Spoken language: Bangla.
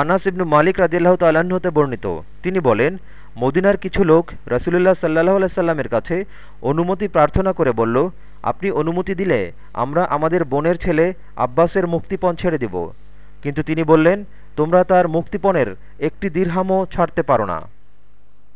আনাস ইবনু মালিক রাজিল্লাহ তাল্লাহ্ন হতে বর্ণিত। তিনি বলেন, মদিনার কিছু লোক রসুলুল্লাহ সাল্লাহ আলাইসাল্লামের কাছে অনুমতি প্রার্থনা করে বলল, আপনি অনুমতি দিলে আমরা আমাদের বোনের ছেলে আব্বাসের মুক্তিপণ ছেড়ে দেব। কিন্তু তিনি বললেন, তোমরা তার মুক্তিপণের একটি দীর্হামও ছাড়তে পারো না।